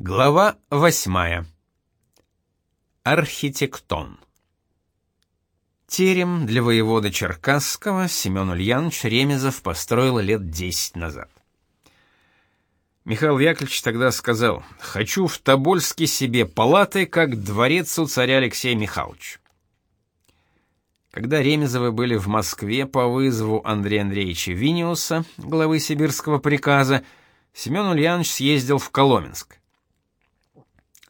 Глава восьмая. Архитектон. Терем для воевода Черкасского Семен Ульянович Ремезов построил лет десять назад. Михаил Яковлевич тогда сказал: "Хочу в Тобольске себе палаты, как дворец у царя Алексея Михайловича". Когда Ремезовы были в Москве по вызову Андрея Андреевича Виниуса, главы сибирского приказа, Семен Ульянович съездил в Коломенск.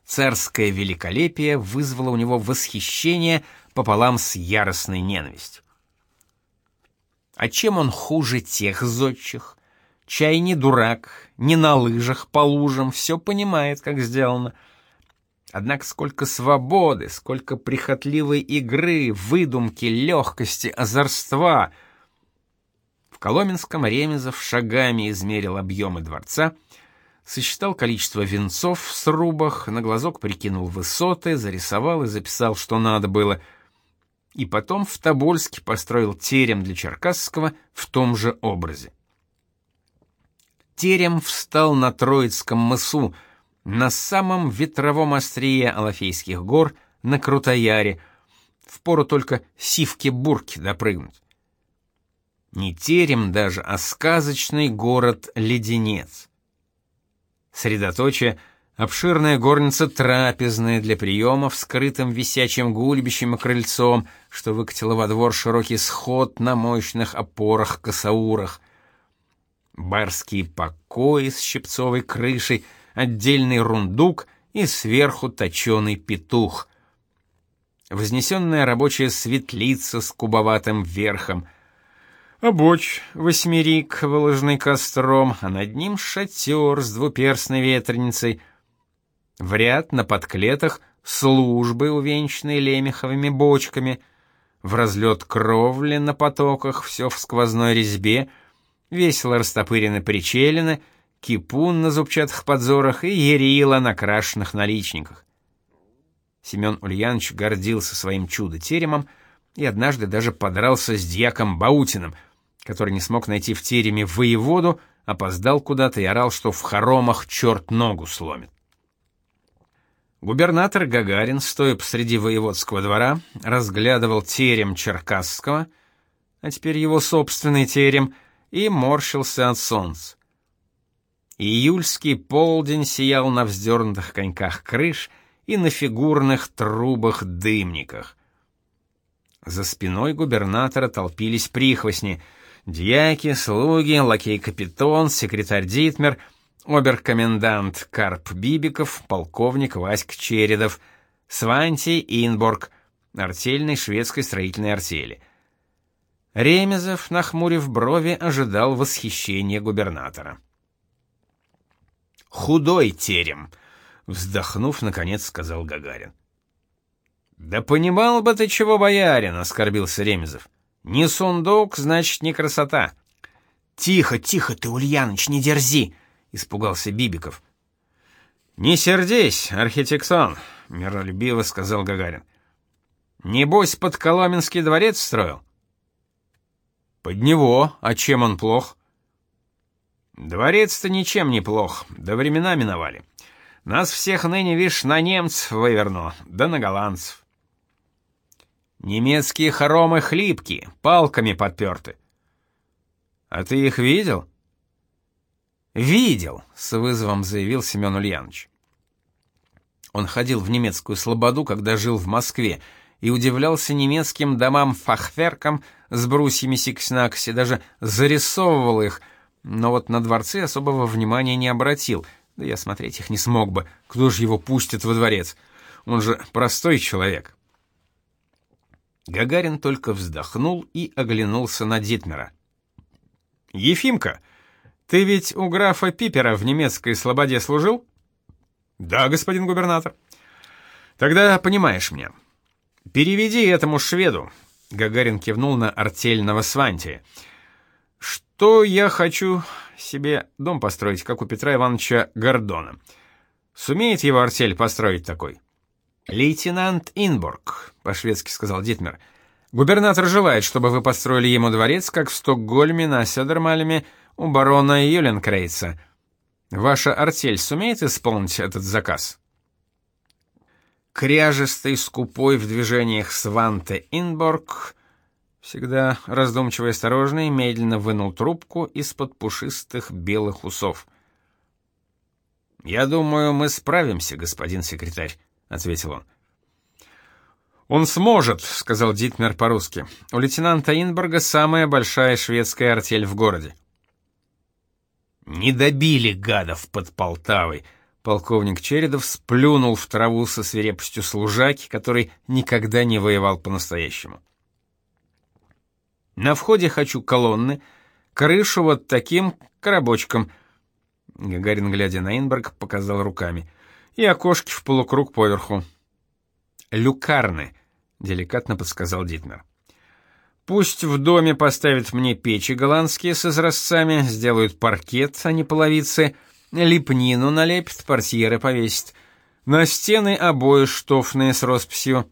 Царское великолепие вызвало у него восхищение пополам с яростной ненавистью. А чем он хуже тех зодчих? Чай не дурак, не на лыжах по лужам, все понимает, как сделано. Однако сколько свободы, сколько прихотливой игры, выдумки, легкости, озорства. В Коломенском Ремезов шагами измерил объемы дворца — сосчитал количество венцов в срубах, на глазок прикинул высоты, зарисовал и записал, что надо было. И потом в Тобольске построил терем для Черкасского в том же образе. Терем встал на Троицком мысу, на самом ветровом острие Алафейских гор, на Крутояре, впору только сивки-бурки допрыгнуть. Не терем даже, а сказочный город-леденец. Средоточие — обширная горница трапезная для приемов, скрытым висячим гульбищем и крыльцом, что выкатило во двор широкий сход на мощных опорах-косаурах. Барские покои с щипцовой крышей, отдельный рундук и сверху точеный петух. Вознесенная рабочая светлица с кубоватым верхом — Обоч, восьмерик, выложенный костром, а над ним шатер с двуперстной ветреницей. В ряд на подклетах службы, увенчанные лемеховыми бочками, в разлет кровли на потоках, все в сквозной резьбе, весело растопырены причелины, кипун на зубчатых подзорах и ерила на крашенных наличниках. Семен Ульянович гордился своим чудо-теремом и однажды даже подрался с дьяком Баутиным — который не смог найти в тереме воеводу, опоздал куда-то и орал, что в хоромах черт ногу сломит. Губернатор Гагарин, стоя посреди воеводского двора, разглядывал терем Черкасского, а теперь его собственный терем, и морщился от солнца. Июльский полдень сиял на вздернутых коньках крыш и на фигурных трубах-дымниках. За спиной губернатора толпились прихвостни — Дьяки, слуги, лакей-капитон, секретарь Дитмер, оберкомендант Карп Бибиков, полковник Васьк Чередов, Сванти Инборг, артельной шведской строительной артели. Ремезов, нахмурив брови, ожидал восхищения губернатора. «Худой терем», — вздохнув, наконец сказал Гагарин. «Да понимал бы ты, чего, боярин», — оскорбился Ремезов. Не сундук, значит, не красота. Тихо, тихо ты, Ульяныч, не дерзи, испугался Бибиков. Не сердись, архитектон, миролюбиво сказал Гагарин. Небось, под Коломенский дворец строил? Под него, а чем он плох? Дворец-то ничем не плох, до времена миновали. Нас всех ныне, вишь, на немцев выверну, да на голландцев. Немецкие хоромы хлипкие, палками подперты. А ты их видел? Видел, с вызовом заявил Семен Ульянович. Он ходил в немецкую слободу, когда жил в Москве, и удивлялся немецким домам-фахверкам с брусьями сикснакси, даже зарисовывал их, но вот на дворцы особого внимания не обратил, да я смотреть их не смог бы, кто же его пустит во дворец, он же простой человек. Гагарин только вздохнул и оглянулся на Дитмера. «Ефимка, ты ведь у графа Пипера в немецкой слободе служил?» «Да, господин губернатор». «Тогда понимаешь меня. Переведи этому шведу», — Гагарин кивнул на артельного Свантия, «что я хочу себе дом построить, как у Петра Ивановича Гордона. Сумеет его артель построить такой?» «Лейтенант Инборг», — по-шведски сказал Дитмер. «Губернатор желает, чтобы вы построили ему дворец, как в Стокгольме на Сёдермалеме у барона Юленкрейца. Ваша артель сумеет исполнить этот заказ? Кряжестый, скупой в движениях Сванте Инборг, всегда раздумчивый и осторожный, медленно вынул трубку из-под пушистых белых усов. «Я думаю, мы справимся, господин секретарь», — ответил он. «Он сможет», — сказал Дитмер по-русски. «У лейтенанта Инборга самая большая шведская артель в городе». «Не добили гадов под Полтавой», — полковник Чередов сплюнул в траву со свирепостью служаки, который никогда не воевал по-настоящему. «На входе хочу колонны, крышу вот таким коробочком», — Гагарин, глядя на Инборг, показал руками, — «и окошки в полукруг поверху». «Люкарны», — деликатно подсказал Дитмер. «Пусть в доме поставят мне печи голландские с изразцами, сделают паркет, а не половицы, лепнину налепят, портьеры повесят. На стены обои штофные с росписью.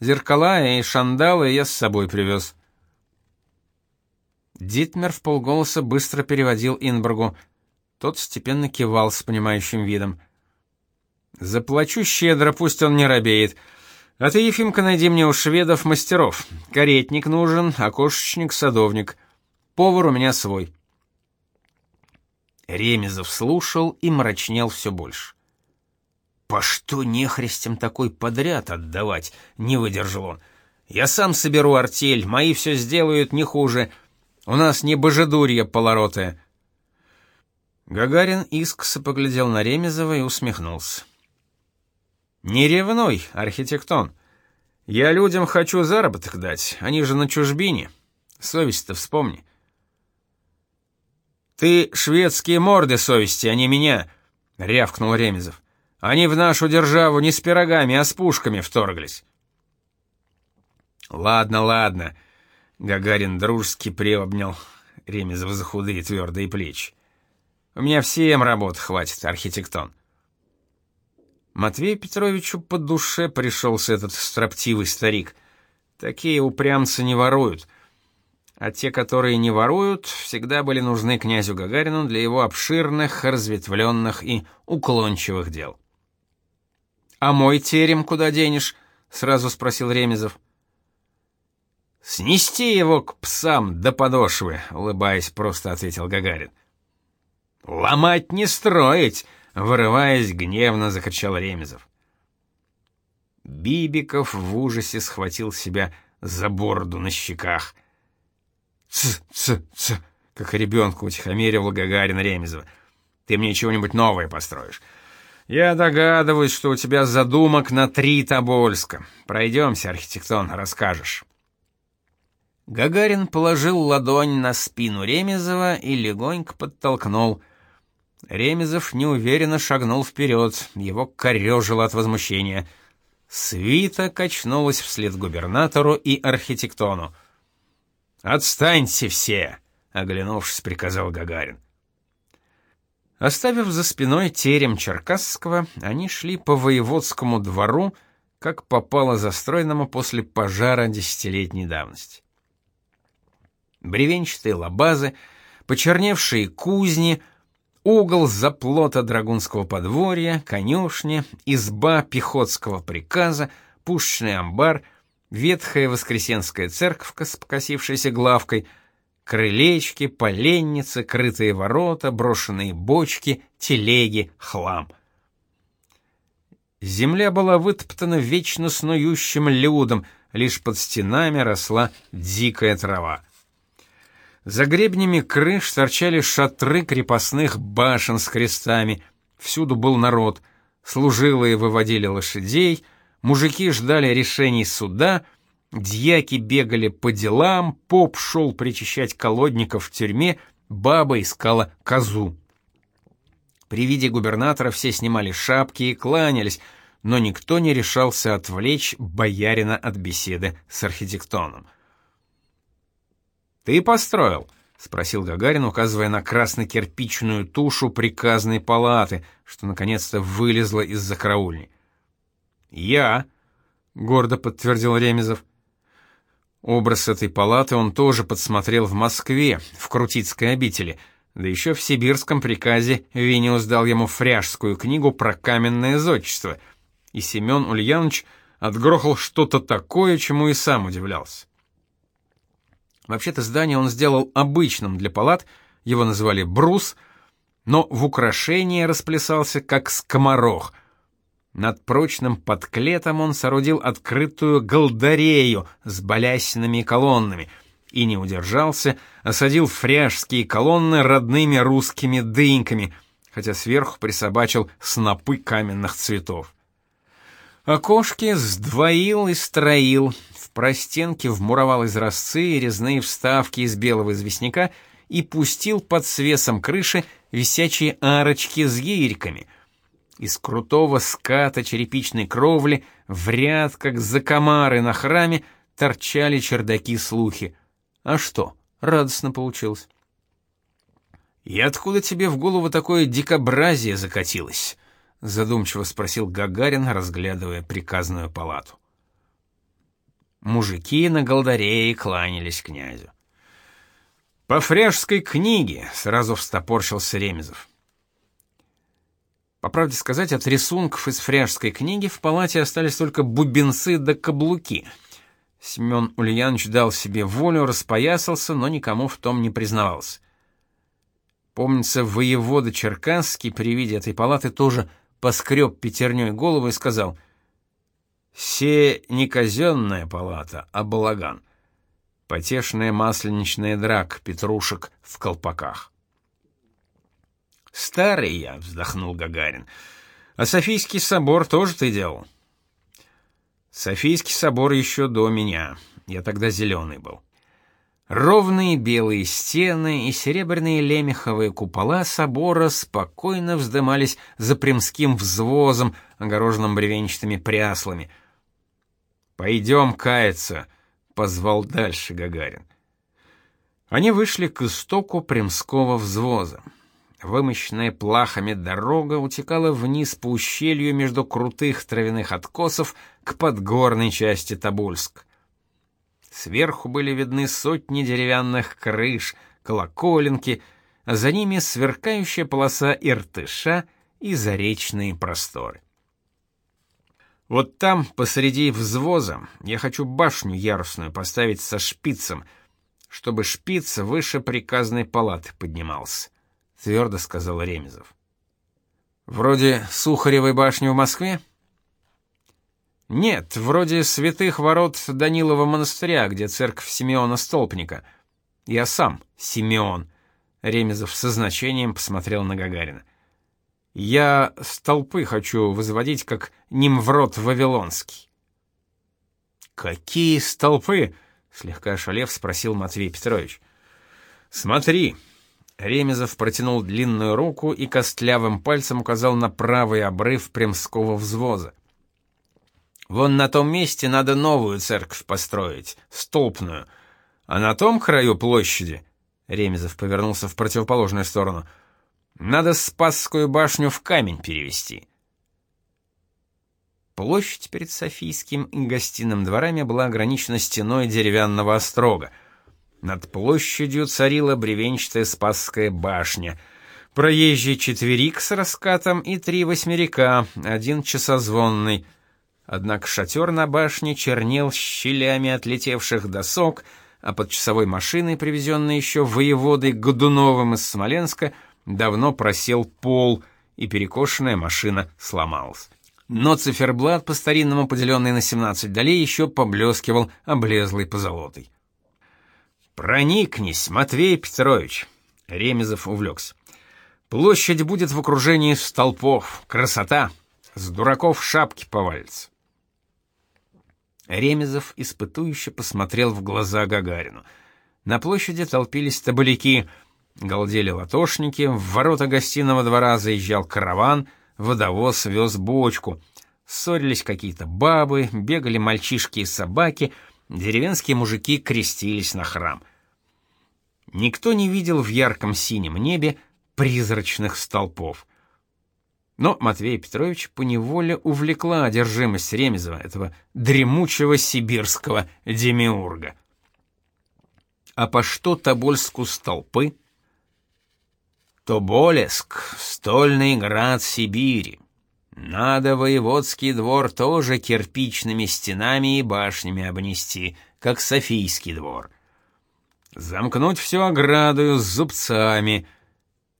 Зеркала и шандалы я с собой привез». Дитмер в полголоса быстро переводил Инбургу. Тот степенно кивал с понимающим видом. «Заплачу щедро, пусть он не робеет». А ты, Ефимка, найди мне у шведов мастеров. Каретник нужен, окошечник, садовник. Повар у меня свой. Ремезов слушал и мрачнел все больше. «По что нехристям такой подряд отдавать?» — не выдержал он. «Я сам соберу артель, мои все сделают не хуже. У нас не божедурье полоротое». Гагарин искоса поглядел на Ремезова и усмехнулся. Не ревнуй, архитектон. Я людям хочу заработок дать, они же на чужбине. Совесть-то вспомни. Ты шведские морды совести, а не меня, рявкнул Ремезов. Они в нашу державу не с пирогами, а с пушками вторглись. Ладно, ладно. Гагарин дружески приобнял Ремезов за худые твердые плечи. У меня всем работы хватит, архитектон. Матвею Петровичу по душе пришелся этот строптивый старик. Такие упрямцы не воруют. А те, которые не воруют, всегда были нужны князю Гагарину для его обширных, разветвленных и уклончивых дел. «А мой терем куда денешь?» — сразу спросил Ремезов. «Снести его к псам до подошвы», — улыбаясь, просто ответил Гагарин. «Ломать не строить!» Вырываясь, гневно закричал Ремезов. Бибиков в ужасе схватил себя за бороду на щеках. «Ц, ц, ц!» — как ребенка утихомиривал Гагарин Ремезова. «Ты мне чего-нибудь новое построишь. Я догадываюсь, что у тебя задумок на три Тобольска. Пройдемся, архитектон, расскажешь». Гагарин положил ладонь на спину Ремезова и легонько подтолкнул — Ремезов неуверенно шагнул вперед, его корежило от возмущения. Свита качнулась вслед губернатору и архитектону. «Отстаньте все!» — оглянувшись, приказал Гагарин. Оставив за спиной терем Черкасского, они шли по воеводскому двору, как попало застроенному после пожара десятилетней давности. Бревенчатые лабазы, почерневшие кузни — угол заплота драгунского подворья, конюшня, изба пехотского приказа, пушечный амбар, ветхая воскресенская церковка с покосившейся главкой, крылечки, поленницы, крытые ворота, брошенные бочки, телеги, хлам. Земля была вытоптана вечно снующим людом, лишь под стенами росла дикая трава. За гребнями крыш торчали шатры крепостных башен с крестами. Всюду был народ. Служилые выводили лошадей, мужики ждали решений суда, дьяки бегали по делам, поп шел причащать колодников в тюрьме, баба искала козу. При виде губернатора все снимали шапки и кланялись, но никто не решался отвлечь боярина от беседы с архитектоном. «Ты построил?» — спросил Гагарин, указывая на красно-кирпичную тушу приказной палаты, что наконец-то вылезла из-за караульни. «Я», — гордо подтвердил Ремезов. Образ этой палаты он тоже подсмотрел в Москве, в Крутицкой обители. Да еще в сибирском приказе Вениус дал ему фряжскую книгу про каменное зодчество, и Семен Ульянович отгрохал что-то такое, чему и сам удивлялся. Вообще-то здание он сделал обычным для палат, его называли брус, но в украшении расплясался как скоморох. Над прочным подклетом он соорудил открытую голдарею с балясинами колоннами и не удержался, осадил фряжские колонны родными русскими дыньками, хотя сверху присобачил снопы каменных цветов. Окошки сдвоил и строил, простенке вмуровал изразцы и резные вставки из белого известняка и пустил под свесом крыши висячие арочки с гирьками. Из крутого ската черепичной кровли в ряд, как закомары на храме, торчали чердаки-слухи. А что, радостно получилось. «И откуда тебе в голову такое дикобразие закатилось?» задумчиво спросил Гагарин, разглядывая приказную палату. Мужики на голдарее кланялись князю. По фряжской книге сразу встопорщился Ремезов. По правде сказать, от рисунков из фряжской книги в палате остались только бубенцы да каблуки. Семен Ульянович дал себе волю, распоясался, но никому в том не признавался. Помнится, воевода Черкасский при виде этой палаты тоже поскреб пятерней голову и сказал, «Се не казенная палата, а балаган. Потешная масленичная драк петрушек в колпаках». «Старый я», — вздохнул Гагарин. «А Софийский собор тоже ты делал?» «Софийский собор еще до меня. Я тогда зеленый был». Ровные белые стены и серебряные лемеховые купола собора спокойно вздымались за примским взвозом, огороженным бревенчатыми пряслами. «Пойдем каяться», — позвал дальше Гагарин. Они вышли к истоку примского взвоза. Вымощенная плахами дорога утекала вниз по ущелью между крутых травяных откосов к подгорной части Тобольск. Сверху были видны сотни деревянных крыш, колоколенки, а за ними сверкающая полоса Иртыша и заречные просторы. Вот там, посреди взвоза, я хочу башню ярусную поставить со шпицем, чтобы шпиц выше приказной палаты поднимался, твердо сказал Ремезов. Вроде Сухаревой башни в Москве? Нет, вроде святых ворот Данилова монастыря, где церковь Симеона Столпника. Я сам Симеон. Ремезов со значением посмотрел на Гагарина. Я столпы хочу возводить, как Нимврод Вавилонский. Какие столпы? слегка ошалев спросил Матвей Петрович. Смотри. Ремезов протянул длинную руку и костлявым пальцем указал на правый обрыв Премского взвоза. Вон на том месте надо новую церковь построить, столпную. А на том краю площади, Ремезов повернулся в противоположную сторону, надо Спасскую башню в камень перевести. Площадь перед Софийским и гостиным дворами была ограничена стеной деревянного острога. Над площадью царила бревенчатая Спасская башня, проезжий четверик с раскатом и три восьмерика, один часозвонный — Однако шатер на башне чернел щелями отлетевших досок, а под часовой машиной, привезенной еще воеводой Годуновым из Смоленска, давно просел пол, и перекошенная машина сломалась. Но циферблат, по-старинному поделенный на 17 долей, еще поблескивал облезлой позолотой. «Проникнись, Матвей Петрович!» — Ремезов увлекся. «Площадь будет в окружении столпов. Красота! С дураков шапки повалится. Ремезов испытующе посмотрел в глаза Гагарину. На площади толпились табаляки, галдели латошники, в ворота гостиного двора заезжал караван, водовоз вез бочку. Ссорились какие-то бабы, бегали мальчишки и собаки, деревенские мужики крестились на храм. Никто не видел в ярком синем небе призрачных столпов. Но Матвей Петрович поневоле увлекла одержимость Ремезова, этого дремучего сибирского демиурга. А по что Тобольску столпы? Тоболеск, стольный град Сибири. Надо воеводский двор тоже кирпичными стенами и башнями обнести, как Софийский двор. Замкнуть всю оградою с зубцами.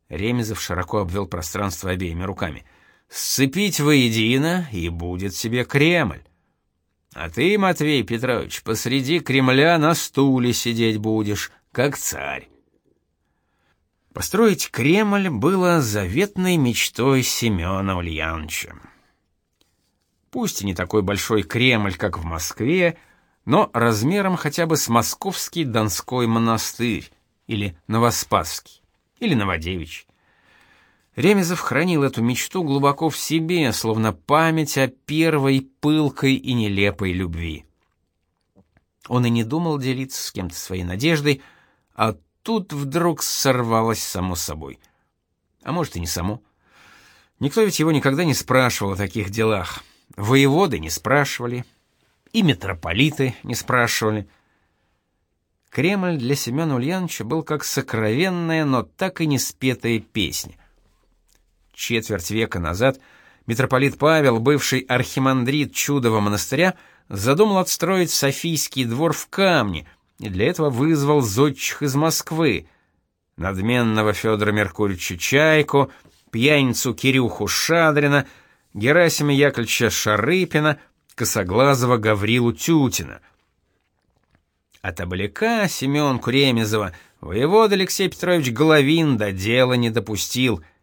Ремезов широко обвел пространство обеими руками. Сцепить воедино, и будет себе Кремль. А ты, Матвей Петрович, посреди Кремля на стуле сидеть будешь, как царь. Построить Кремль было заветной мечтой Семена Ульяновича. Пусть и не такой большой Кремль, как в Москве, но размером хотя бы с московский Донской монастырь, или Новоспасский, или Новодевичий. Ремезов хранил эту мечту глубоко в себе, словно память о первой пылкой и нелепой любви. Он и не думал делиться с кем-то своей надеждой, а тут вдруг сорвалось само собой. А может и не само. Никто ведь его никогда не спрашивал о таких делах. Воеводы не спрашивали, и митрополиты не спрашивали. Кремль для Семена Ульяновича был как сокровенная, но так и не спетая песня. Четверть века назад митрополит Павел, бывший архимандрит Чудового монастыря, задумал отстроить Софийский двор в камне, и для этого вызвал зодчих из Москвы, надменного Федора Меркурьевича Чайку, пьяницу Кирюху Шадрина, Герасима Яковлевича Шарыпина, косоглазого Гаврилу Тютина. От обляка Семен Куремезова воевод Алексей Петрович Головин до дела не допустил —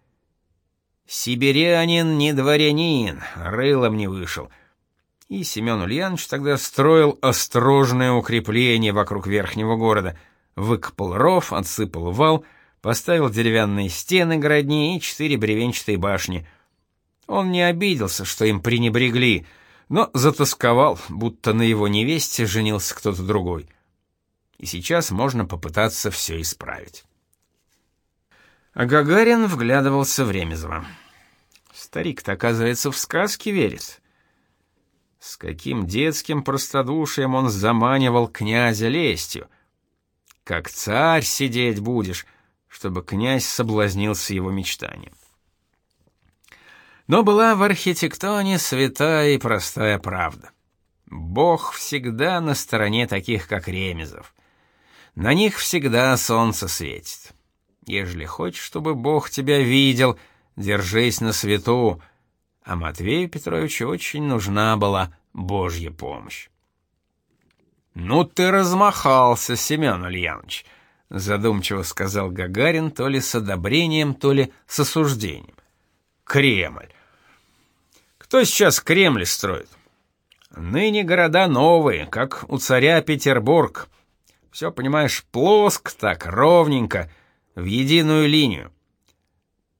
Сибирянин не дворянин, рылом не вышел. И Семен Ульянович тогда строил осторожное укрепление вокруг верхнего города, выкопал ров, отсыпал вал, поставил деревянные стены городни и четыре бревенчатые башни. Он не обиделся, что им пренебрегли, но затасковал, будто на его невесте женился кто-то другой. И сейчас можно попытаться все исправить. А Гагарин вглядывался в Ремезова. Старик-то, оказывается, в сказки верит. С каким детским простодушием он заманивал князя лестью. Как царь сидеть будешь, чтобы князь соблазнился его мечтанием. Но была в архитектоне святая и простая правда. Бог всегда на стороне таких, как Ремезов. На них всегда солнце светит. Ежели хочешь, чтобы Бог тебя видел, держись на свету, а Матвею Петровичу очень нужна была Божья помощь. «Ну ты размахался, Семен Ульянович», — задумчиво сказал Гагарин то ли с одобрением, то ли с осуждением. «Кремль. Кто сейчас Кремль строит? Ныне города новые, как у царя Петербург. Все, понимаешь, плоск так, ровненько, в единую линию.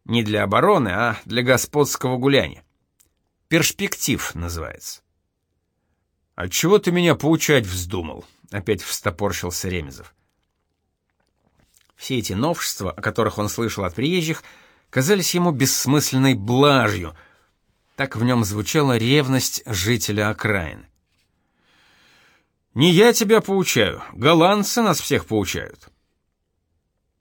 Не для обороны, а для господского гуляния. Перспектив называется. «А чего ты меня поучать вздумал?» — опять встопорщился Ремезов. Все эти новшества, о которых он слышал от приезжих, казались ему бессмысленной блажью. Так в нем звучала ревность жителя окраины. «Не я тебя поучаю, голландцы нас всех поучают.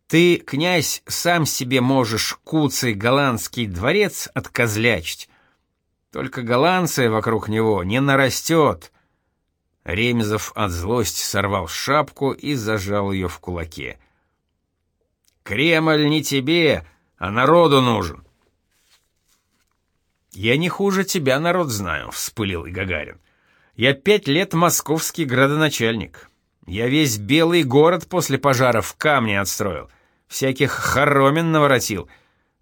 Ты, князь, сам себе можешь куцый голландский дворец откозлячить. Только голландцы вокруг него не нарастет. Ремезов от злости сорвал шапку и зажал ее в кулаке. Кремль не тебе, а народу нужен. Я не хуже тебя народ знаю, вспылил и Гагарин. Я пять лет московский градоначальник. Я весь белый город после пожара в камне отстроил всяких хоромин наворотил.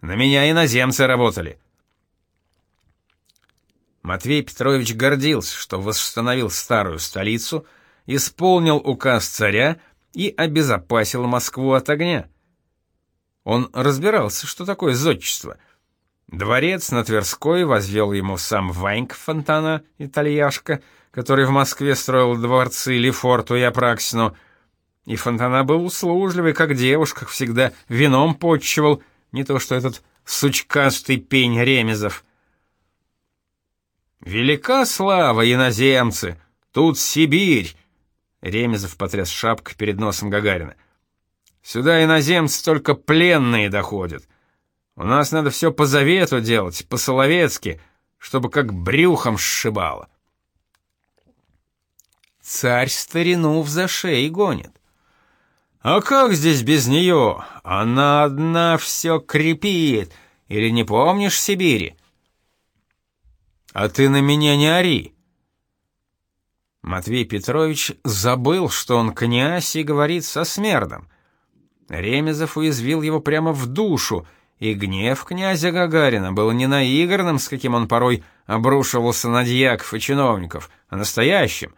На меня иноземцы работали. Матвей Петрович гордился, что восстановил старую столицу, исполнил указ царя и обезопасил Москву от огня. Он разбирался, что такое зодчество. Дворец на Тверской возвел ему сам Ваньк Фонтана, итальяшка, который в Москве строил дворцы Лефорту и Апраксину, и Фонтана был услужливый, как девушка, всегда вином почивал, не то что этот сучкастый пень Ремезов. «Велика слава, иноземцы! Тут Сибирь!» Ремезов потряс шапкой перед носом Гагарина. «Сюда иноземцы только пленные доходят, У нас надо все по завету делать, по-соловецки, чтобы как брюхом сшибало. Царь старину в зашей гонит. А как здесь без нее? Она одна все крепит. Или не помнишь Сибири? А ты на меня не ори. Матвей Петрович забыл, что он князь и говорит со смердом. Ремезов уязвил его прямо в душу, и гнев князя Гагарина был не наигранным, с каким он порой обрушивался на дьяков и чиновников, а настоящим.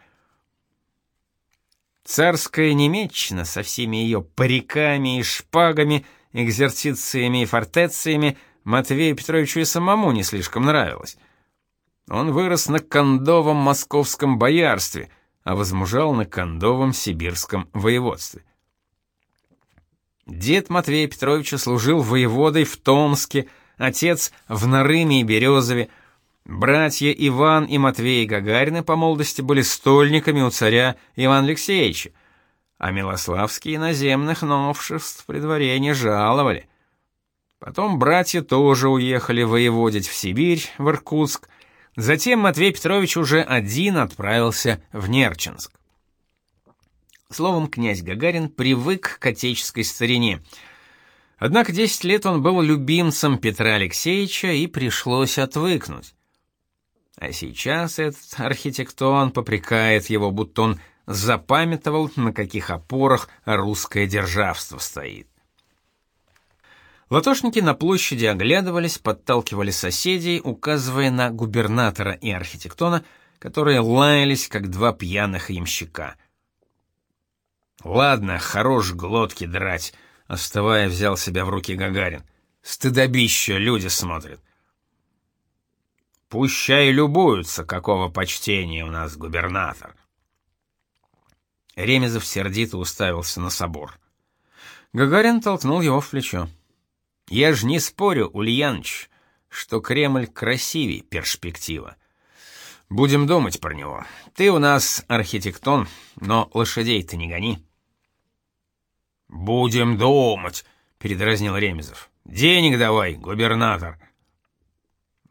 Царская Немеччина со всеми ее париками и шпагами, экзерцициями и фортециями Матвею Петровичу и самому не слишком нравилась. Он вырос на кондовом московском боярстве, а возмужал на кондовом сибирском воеводстве. Дед Матвея Петровича служил воеводой в Томске, отец в Нарыме и Березове, братья Иван и Матвей Гагарины по молодости были стольниками у царя Ивана Алексеевича, а Милославские наземных новшеств при дворе не жаловали. Потом братья тоже уехали воеводить в Сибирь, в Иркутск, Затем Матвей Петрович уже один отправился в Нерчинск. Словом, князь Гагарин привык к отеческой старине. Однако 10 лет он был любимцем Петра Алексеевича и пришлось отвыкнуть. А сейчас этот архитектон попрекает его, будто он запамятовал, на каких опорах русское державство стоит. Латошники на площади оглядывались, подталкивали соседей, указывая на губернатора и архитектона, которые лаялись, как два пьяных ямщика. «Ладно, хорош глотки драть», — оставая, взял себя в руки Гагарин. «Стыдобище, люди смотрят». «Пущай любуются, какого почтения у нас губернатор». Ремезов сердито уставился на собор. Гагарин толкнул его в плечо. Я ж не спорю, Ульяныч, что Кремль красивее перспектива. Будем думать про него. Ты у нас архитектон, но лошадей ты не гони. Будем думать, передразнил Ремезов. Денег давай, губернатор.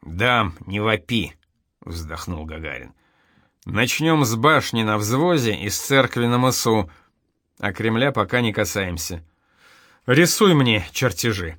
Дам, не вопи, вздохнул Гагарин. Начнем с башни на взвозе и с церкви на мысу, а Кремля пока не касаемся. Рисуй мне чертежи.